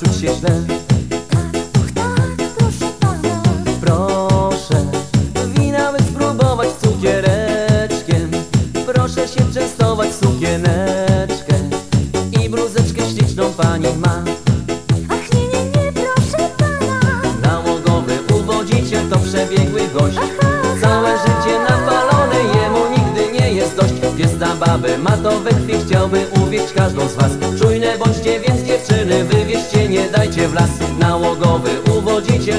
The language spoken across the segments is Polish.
Tak, tak, proszę pana. Proszę wina by spróbować z cukiereczkiem. Proszę się częstować w sukieneczkę I bluzeczkę śliczną pani ma. Ach nie, nie, nie, proszę pana. Nałogowy uwodziciel to przebiegły gość. Całe życie napalone jemu nigdy nie jest dość. Pies na babę ma to we krwi chciałby uwieść każdą z was. Czujne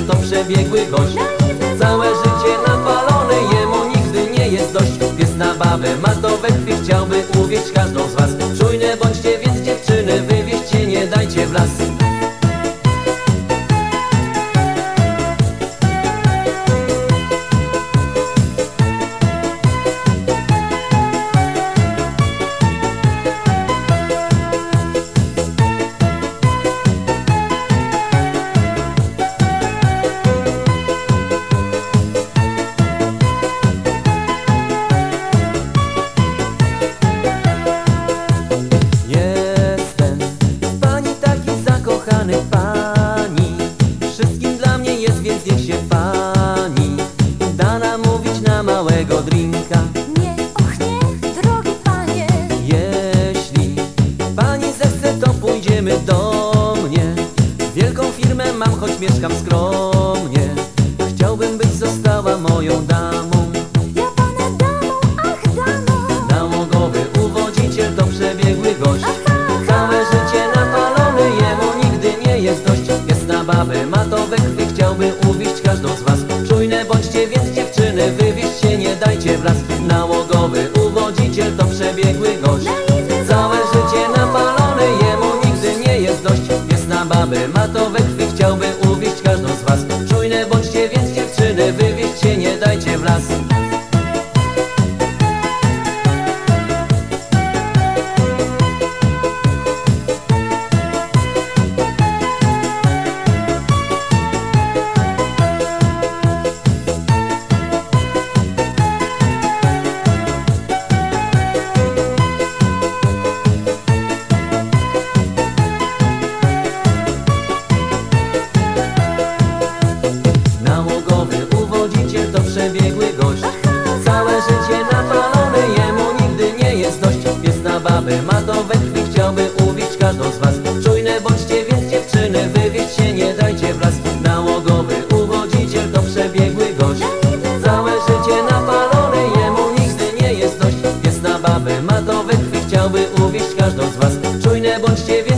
to przebiegły gość Całe życie napalone jemu nigdy nie jest dość. Pies na babę ma to we krwi chciałby uwieść każdą z was. Czujne bądźcie więc dziewczyny wywieźcie nie dajcie w więc niech się pani Da namówić na małego drinka. Nie, och nie, drogi panie. Jeśli pani zechce, to pójdziemy do mnie. Wielką firmę mam, choć mieszkam skromnie ceny wywieźć się nie dajcie w Nałogowy uwodziciel to przebiegły gość. Całe życie napalony, jemu nigdy nie jest dość. Jest na baby, ma to Nie jest dość. Jest na babę, ma to we krwi. Chciałby uwieść każdą z was. Czujne bądźcie więc dziewczyny Wywieźć się nie dajcie w las. Nałogowy uwodziciel to przebiegły gość. Całe życie napalone Jemu nigdy nie jest dość. Jest na babę, ma to we krwi. Chciałby uwieść każdą z was. Czujne bądźcie więc